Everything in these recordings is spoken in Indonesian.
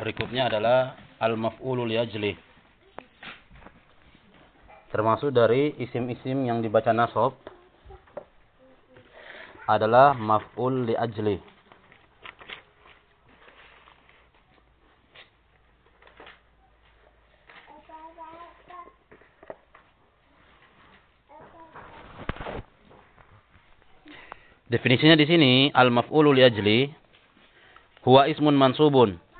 Berikutnya adalah al-maf'ulu li ajli. Termasuk dari isim-isim yang dibaca nasab adalah maf'ul li ajli. Definisinya di sini al-maf'ulu li ajli huwa ismun mansubun.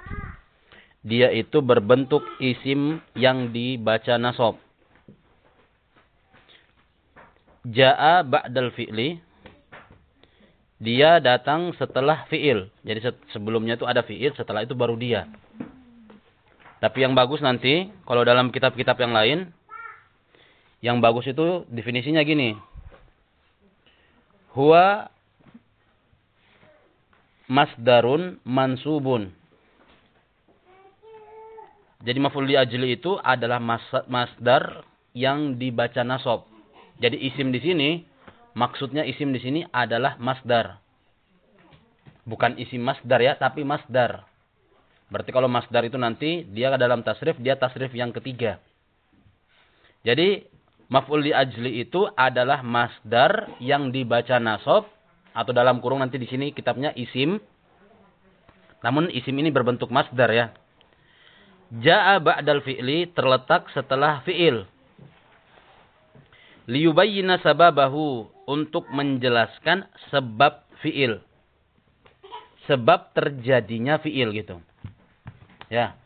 Dia itu berbentuk isim yang dibaca nasab. Ja'a ba'dal fi'li. Dia datang setelah fi'il. Jadi sebelumnya itu ada fi'il, setelah itu baru dia. Tapi yang bagus nanti, kalau dalam kitab-kitab yang lain, yang bagus itu definisinya gini. Huwa masdarun mansubun. Jadi maf'ul li ajli itu adalah masdar yang dibaca nasab. Jadi isim di sini maksudnya isim di sini adalah masdar. Bukan isim masdar ya, tapi masdar. Berarti kalau masdar itu nanti dia dalam tasrif dia tasrif yang ketiga. Jadi maf'ul li ajli itu adalah masdar yang dibaca nasab atau dalam kurung nanti di sini kitabnya isim. Namun isim ini berbentuk masdar ya. Ja'a ba'dal fi'li terletak setelah fi'il. Liyubayyina sababahu untuk menjelaskan sebab fi'il. Sebab terjadinya fi'il gitu. Ya.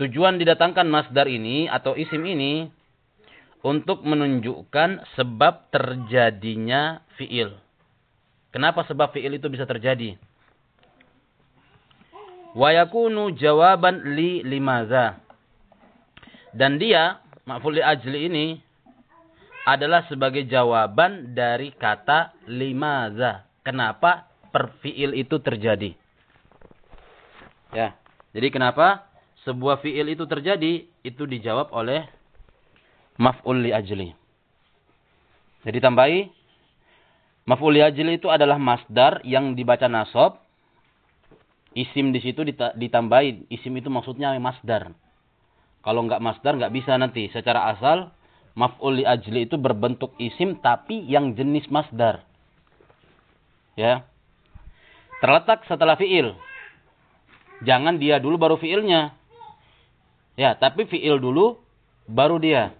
Tujuan didatangkan masdar ini atau isim ini untuk menunjukkan sebab terjadinya fi'il. Kenapa sebab fi'il itu bisa terjadi? Wa yakunu jawaban li limaza. Dan dia, ma'ful li ajli ini, adalah sebagai jawaban dari kata limaza. Kenapa perfiil itu terjadi? Ya. Jadi kenapa sebuah fiil itu terjadi? Itu dijawab oleh maf'ul li ajli. Jadi tambahi Maf'ul yajil itu adalah masdar yang dibaca nasab. Isim di situ ditambahin. Isim itu maksudnya masdar. Kalau nggak masdar nggak bisa nanti. Secara asal maf'ul ajli itu berbentuk isim tapi yang jenis masdar. Ya. Terletak setelah fiil. Jangan dia dulu baru fiilnya. Ya, tapi fiil dulu baru dia.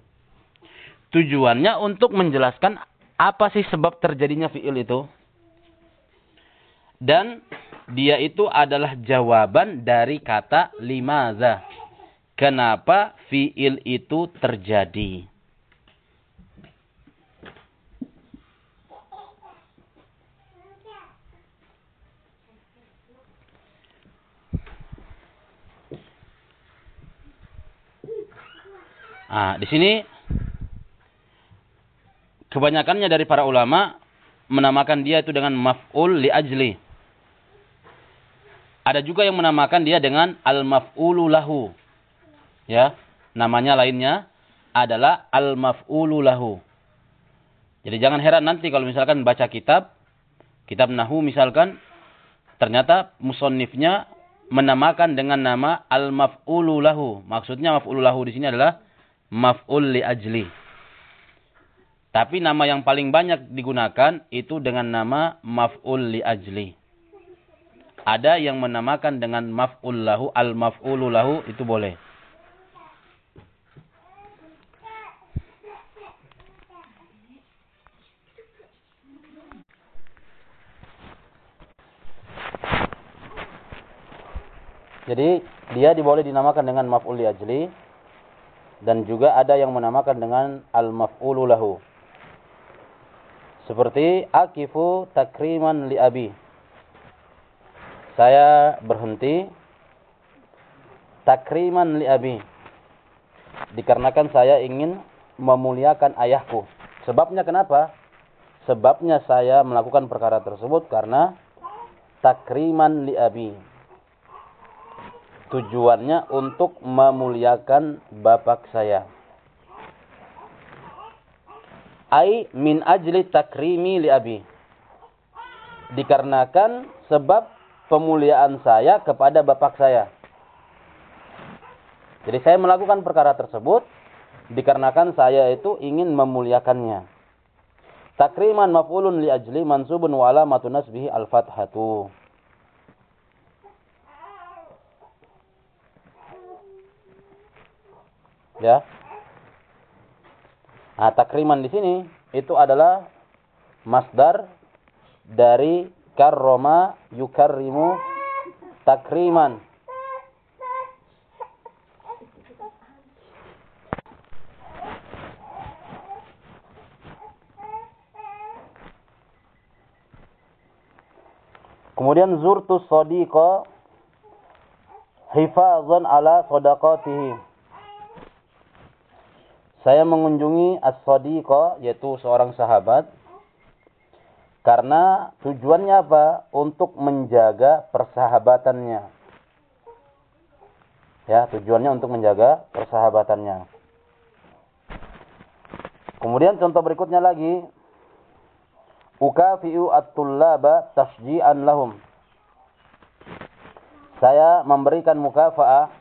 Tujuannya untuk menjelaskan apa sih sebab terjadinya fiil itu? Dan dia itu adalah jawaban dari kata limaza. Kenapa fiil itu terjadi? Ah, di sini kebanyakannya dari para ulama menamakan dia itu dengan maf'ul li ajli. Ada juga yang menamakan dia dengan al-maf'ulu lahu. Ya, namanya lainnya adalah al-maf'ulu lahu. Jadi jangan heran nanti kalau misalkan baca kitab, kitab Nahu misalkan, ternyata musonnifnya menamakan dengan nama al-maf'ulu lahu. Maksudnya maf'ulu lahu di sini adalah maf'ul li ajli. Tapi nama yang paling banyak digunakan itu dengan nama maf'ul li ajli. Ada yang menamakan dengan maf'ul lahu, al-maf'ulu lahu itu boleh. Jadi dia diboleh dinamakan dengan maf'ul li ajli dan juga ada yang menamakan dengan al-maf'ulu lahu. Seperti akifu takriman li abi. Saya berhenti takriman li abi. Dikarenakan saya ingin memuliakan ayahku. Sebabnya kenapa? Sebabnya saya melakukan perkara tersebut karena takriman li abi. Tujuannya untuk memuliakan bapak saya ai min ajli takrimi li abi. Dikarenakan sebab pemuliaan saya kepada bapak saya. Jadi saya melakukan perkara tersebut dikarenakan saya itu ingin memuliakannya. Takriman maf'ulun li ajli mansubun wa alamatu nasbihi al-fathatu. Ya. Nah, takriman di sini itu adalah masdar dari karroma yukarrimu takriman. Kemudian zurtu sadiqa hifazan ala sadaqatihi. Saya mengunjungi as-sadiqa yaitu seorang sahabat karena tujuannya apa? Untuk menjaga persahabatannya. Ya, tujuannya untuk menjaga persahabatannya. Kemudian contoh berikutnya lagi ukafi'u at-tullaba tasji'an lahum. Saya memberikan mukafa'ah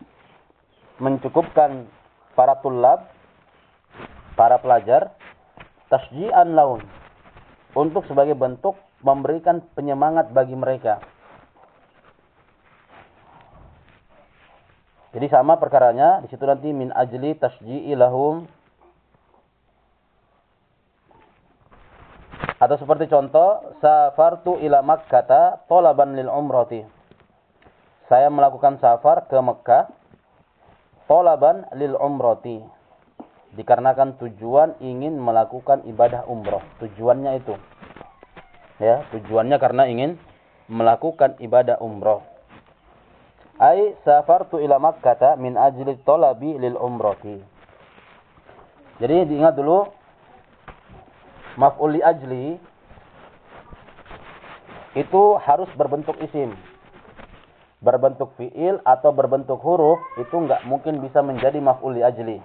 mencukupkan para tulab, para pelajar, tasji'an lahum. Untuk sebagai bentuk memberikan penyemangat bagi mereka. Jadi sama perkaranya, di situ nanti min ajli tasji'i lahum Atau seperti contoh, safartu ila Makkah tolaban lil umrati. Saya melakukan safar ke Mekah tolaban lil umrati. Dikarenakan tujuan ingin melakukan ibadah umroh. Tujuannya itu. Ya, tujuannya karena ingin melakukan ibadah umroh. Ai safartu ila Makkah min ajli tolabi lil umrati. Jadi diingat dulu maf'ul li ajli itu harus berbentuk isim. Berbentuk fi'il atau berbentuk huruf itu enggak mungkin bisa menjadi maf'ul li ajli.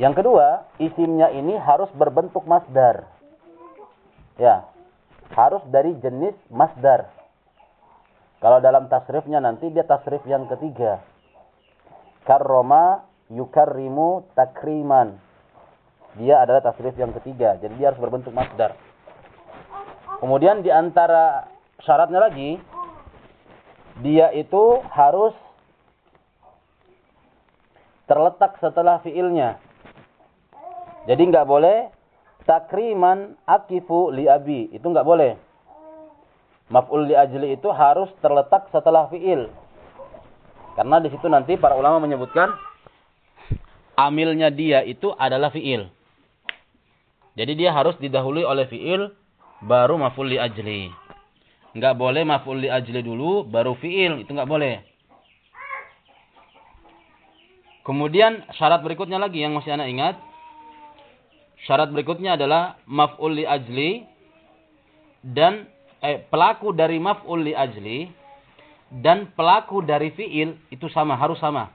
Yang kedua, isimnya ini harus berbentuk masdar. Ya, harus dari jenis masdar. Kalau dalam tasrifnya nanti dia tasrif yang ketiga. Karroma yukarrimu takriman dia adalah tasrif yang ketiga. Jadi dia harus berbentuk masdar. Kemudian di antara syaratnya lagi, dia itu harus terletak setelah fiilnya. Jadi nggak boleh takriman akifu li abi. Itu nggak boleh. Maf'ul li ajli itu harus terletak setelah fiil. Karena di situ nanti para ulama menyebutkan amilnya dia itu adalah fiil. Jadi dia harus didahului oleh fiil baru maf'ul li ajli. Enggak boleh maf'ul li ajli dulu baru fiil, itu enggak boleh. Kemudian syarat berikutnya lagi yang masih Anda ingat. Syarat berikutnya adalah maf'ul li ajli dan eh, pelaku dari maf'ul li ajli dan pelaku dari fiil itu sama, harus sama.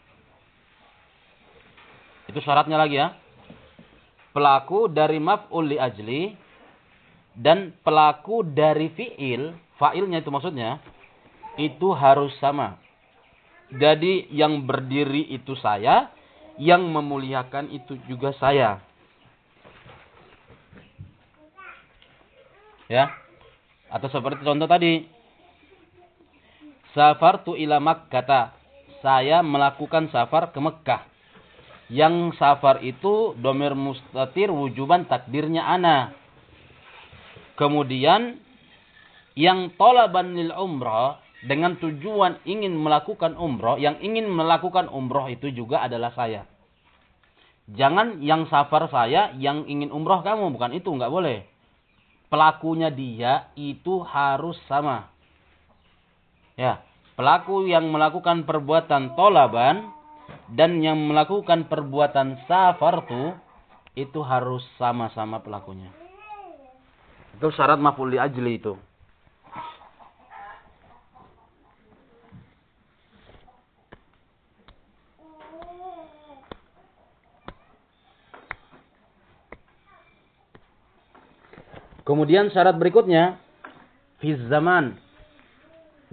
Itu syaratnya lagi ya pelaku dari maf'ul li ajli dan pelaku dari fi'il, fa'ilnya itu maksudnya, itu harus sama. Jadi yang berdiri itu saya, yang memuliakan itu juga saya. Ya. Atau seperti contoh tadi. Safartu ila Makkah. Saya melakukan safar ke Mekah. Yang safar itu domir mustatir wujuban takdirnya ana. Kemudian yang tolaban lil umrah dengan tujuan ingin melakukan umroh, yang ingin melakukan umroh itu juga adalah saya. Jangan yang safar saya, yang ingin umroh kamu, bukan itu, nggak boleh. Pelakunya dia itu harus sama. Ya, pelaku yang melakukan perbuatan tolaban dan yang melakukan perbuatan safartu itu harus sama-sama pelakunya. Itu syarat maf'ul li ajli itu. Kemudian syarat berikutnya fi zaman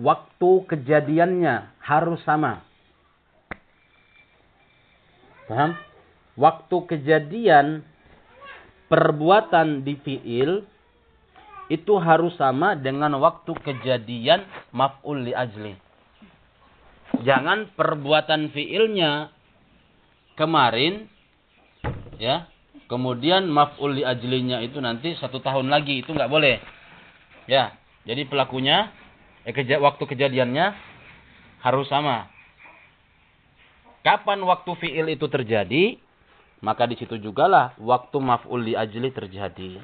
waktu kejadiannya harus sama. Paham? Waktu kejadian perbuatan di fi'il itu harus sama dengan waktu kejadian maf'ul li ajli. Jangan perbuatan fi'ilnya kemarin ya kemudian maf'ul li ajlinya itu nanti satu tahun lagi itu nggak boleh. Ya jadi pelakunya eh, keja waktu kejadiannya harus sama. Kapan waktu fi'il itu terjadi maka di situ jugalah waktu maf'ul li ajli terjadi.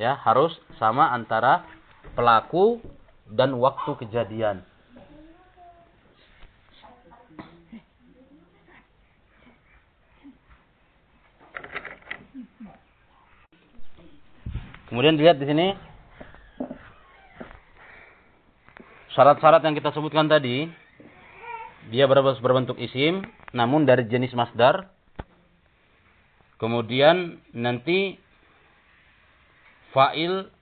Ya harus sama antara pelaku dan waktu kejadian Kemudian dilihat di sini syarat-syarat yang kita sebutkan tadi, dia berbentuk isim, namun dari jenis masdar. Kemudian nanti fa'il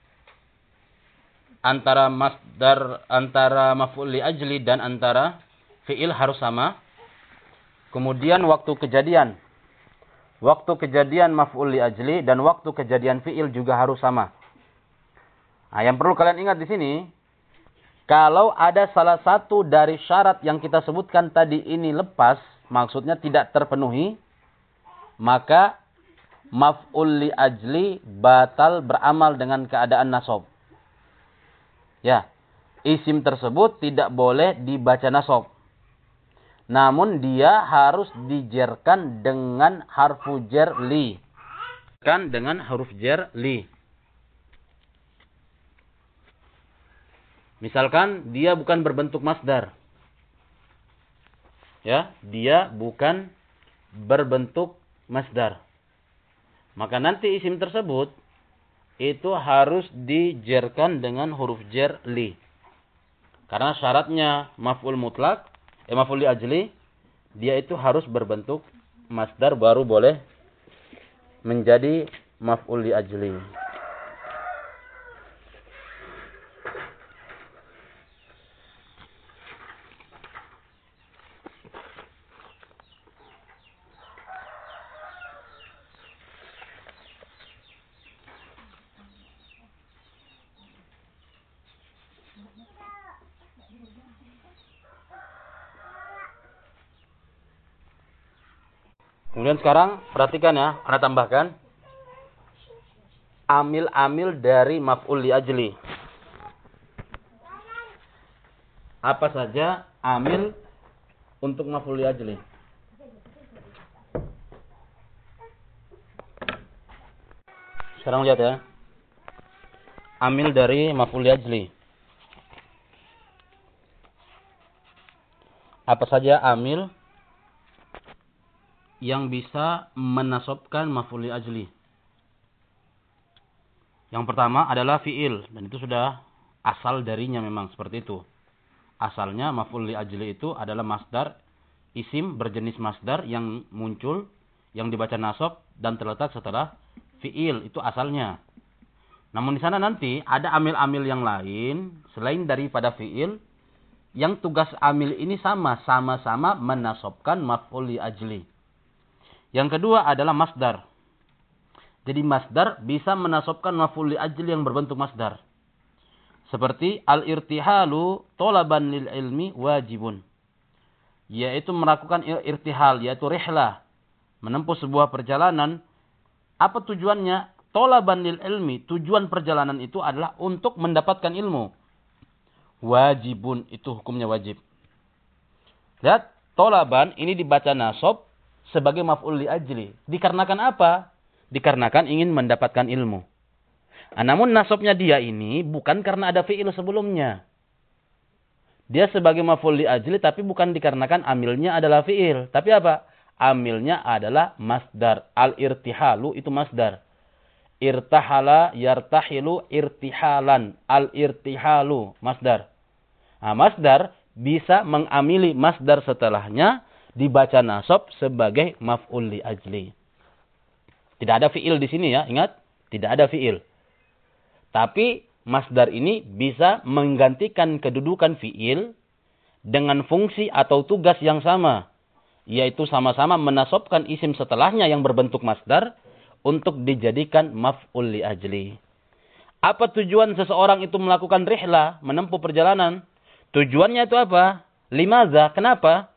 antara masdar antara maf'ul li ajli dan antara fi'il harus sama. Kemudian waktu kejadian Waktu kejadian maf'ul li ajli dan waktu kejadian fi'il juga harus sama. Nah, yang perlu kalian ingat di sini, kalau ada salah satu dari syarat yang kita sebutkan tadi ini lepas, maksudnya tidak terpenuhi, maka maf'ul li ajli batal beramal dengan keadaan nasab. Ya, isim tersebut tidak boleh dibaca nasab. Namun dia harus dijerkan dengan harfu jer li. Kan dengan huruf jer li. Misalkan dia bukan berbentuk masdar. Ya, dia bukan berbentuk masdar. Maka nanti isim tersebut itu harus dijerkan dengan huruf jer li. Karena syaratnya maf'ul mutlak maf'ul ajli dia itu harus berbentuk masdar baru boleh menjadi maf'ul ajli. Kemudian sekarang perhatikan ya, karena tambahkan amil-amil dari maf'ul li ajli. Apa saja amil untuk maf'ul li ajli? Sekarang lihat ya. Amil dari maf'ul li ajli. Apa saja amil yang bisa menasobkan maf'ul ajli. Yang pertama adalah fi'il dan itu sudah asal darinya memang seperti itu. Asalnya maf'ul ajli itu adalah masdar isim berjenis masdar yang muncul yang dibaca nasab dan terletak setelah fi'il itu asalnya. Namun di sana nanti ada amil-amil yang lain selain daripada fi'il yang tugas amil ini sama sama-sama menasobkan maf'ul ajli. Yang kedua adalah masdar. Jadi masdar bisa menasobkan maf'ul li ajli yang berbentuk masdar. Seperti al-irtihalu tolaban lil ilmi wajibun. Yaitu melakukan irtihal, yaitu rihlah. Menempuh sebuah perjalanan. Apa tujuannya? Tolaban lil ilmi. Tujuan perjalanan itu adalah untuk mendapatkan ilmu. Wajibun, itu hukumnya wajib. Lihat, tolaban ini dibaca nasob sebagai maf'ul li ajli. Dikarenakan apa? Dikarenakan ingin mendapatkan ilmu. Nah, namun nasabnya dia ini bukan karena ada fi'il sebelumnya. Dia sebagai maf'ul li ajli tapi bukan dikarenakan amilnya adalah fi'il. Tapi apa? Amilnya adalah masdar. Al-irtihalu itu masdar. Irtahala yartahilu irtihalan. Al-irtihalu masdar. Nah, masdar bisa mengamili masdar setelahnya dibaca nasab sebagai maf'ul li ajli. Tidak ada fi'il di sini ya, ingat, tidak ada fi'il. Tapi masdar ini bisa menggantikan kedudukan fi'il dengan fungsi atau tugas yang sama, yaitu sama-sama menasobkan isim setelahnya yang berbentuk masdar untuk dijadikan maf'ul li ajli. Apa tujuan seseorang itu melakukan rihlah, menempuh perjalanan? Tujuannya itu apa? Limaza? Kenapa?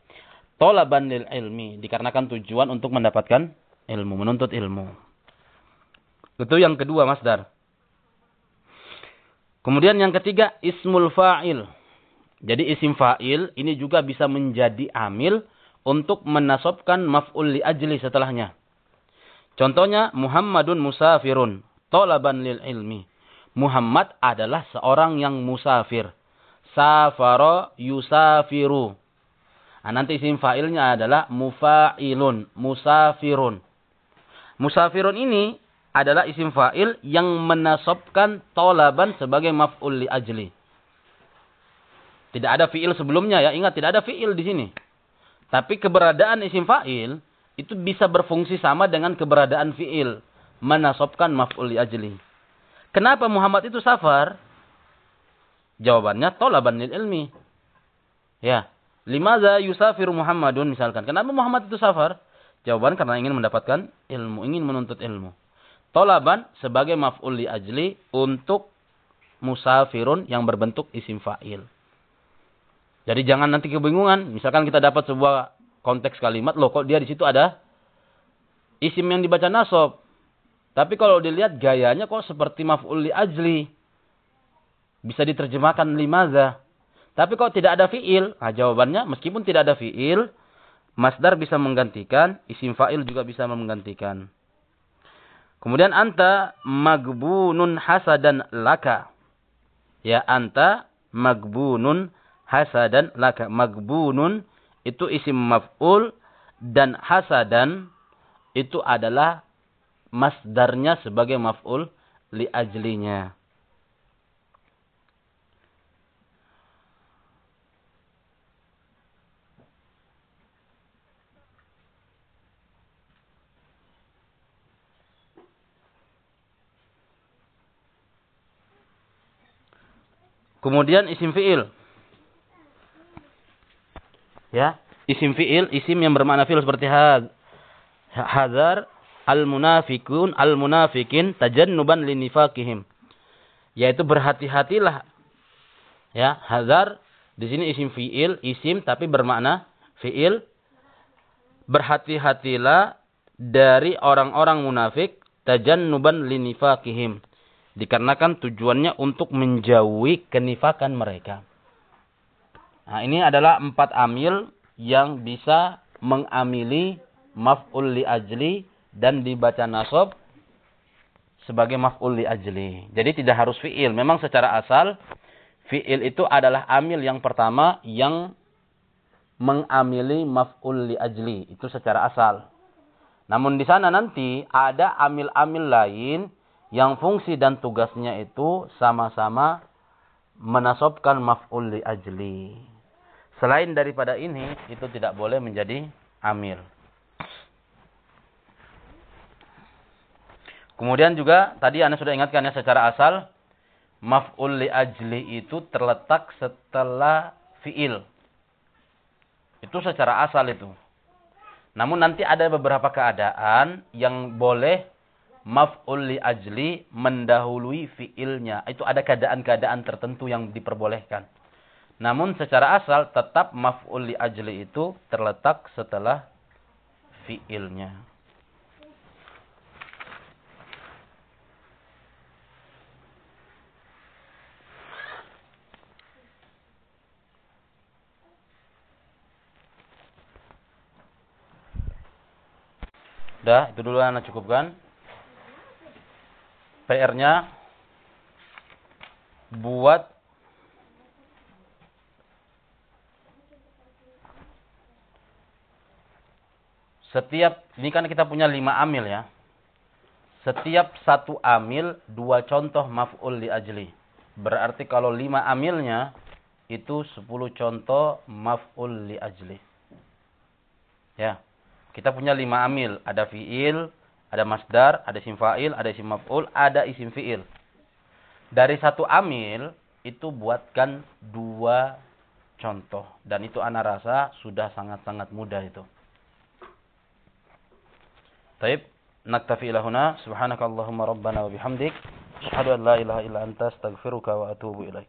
Tolaban lil ilmi. Dikarenakan tujuan untuk mendapatkan ilmu, menuntut ilmu. Itu yang kedua masdar. Kemudian yang ketiga ismul fa'il. Jadi isim fa'il ini juga bisa menjadi amil untuk menasobkan maf'ul li ajli setelahnya. Contohnya Muhammadun musafirun, tolaban lil ilmi. Muhammad adalah seorang yang musafir. Safaro yusafiru. Nah, nanti isim fa'ilnya adalah mufa'ilun, musafirun. Musafirun ini adalah isim fa'il yang menasobkan tolaban sebagai maf'ul li ajli. Tidak ada fi'il sebelumnya ya. Ingat, tidak ada fi'il di sini. Tapi keberadaan isim fa'il itu bisa berfungsi sama dengan keberadaan fi'il. Menasobkan maf'ul li ajli. Kenapa Muhammad itu safar? Jawabannya tolaban lil ilmi. Ya. Limaza yusafir Muhammadun misalkan. Kenapa Muhammad itu safar? Jawaban karena ingin mendapatkan ilmu, ingin menuntut ilmu. Tolaban sebagai maf'ul li ajli untuk musafirun yang berbentuk isim fa'il. Jadi jangan nanti kebingungan. Misalkan kita dapat sebuah konteks kalimat, loh kok dia di situ ada isim yang dibaca nasob. Tapi kalau dilihat gayanya kok seperti maf'ul li ajli. Bisa diterjemahkan limaza. Tapi kalau tidak ada fi'il, nah jawabannya meskipun tidak ada fi'il, masdar bisa menggantikan, isim fa'il juga bisa menggantikan. Kemudian anta magbunun hasadan laka. Ya anta magbunun hasadan laka. Magbunun itu isim maf'ul dan hasadan itu adalah masdarnya sebagai maf'ul li ajlinya. Kemudian isim fi'il. Ya, isim fi'il, isim yang bermakna fi'il seperti had. Hadar al-munafikun al-munafikin tajannuban linifakihim. Yaitu berhati-hatilah. Ya, hazar di sini isim fiil, isim tapi bermakna fiil. Berhati-hatilah dari orang-orang munafik tajannuban linifakihim. Dikarenakan tujuannya untuk menjauhi kenifakan mereka. Nah, ini adalah empat amil yang bisa mengamili maf'ul li ajli dan dibaca nasab sebagai maf'ul li ajli. Jadi tidak harus fi'il. Memang secara asal fi'il itu adalah amil yang pertama yang mengamili maf'ul li ajli. Itu secara asal. Namun di sana nanti ada amil-amil lain yang fungsi dan tugasnya itu sama-sama menasobkan maf'ul li ajli. Selain daripada ini, itu tidak boleh menjadi amil. Kemudian juga tadi Anda sudah ingatkan ya secara asal maf'ul li ajli itu terletak setelah fi'il. Itu secara asal itu. Namun nanti ada beberapa keadaan yang boleh maf'ul li ajli mendahului fi'ilnya. Itu ada keadaan-keadaan tertentu yang diperbolehkan. Namun secara asal tetap maf'ul li ajli itu terletak setelah fi'ilnya. Udah, itu dulu anak cukupkan. PR-nya buat setiap ini kan kita punya lima amil ya. Setiap satu amil dua contoh maf'ul li ajli. Berarti kalau lima amilnya itu sepuluh contoh maf'ul li ajli. Ya. Kita punya lima amil. Ada fi'il, ada masdar, ada isim fa'il, ada isim maf'ul, ada isim fi'il. Dari satu amil itu buatkan dua contoh dan itu anak rasa sudah sangat-sangat mudah itu. Taib, naktafi ilahuna. subhanakallahumma rabbana wa bihamdik Asyadu an la ilaha illa anta astaghfiruka wa atubu ilaik.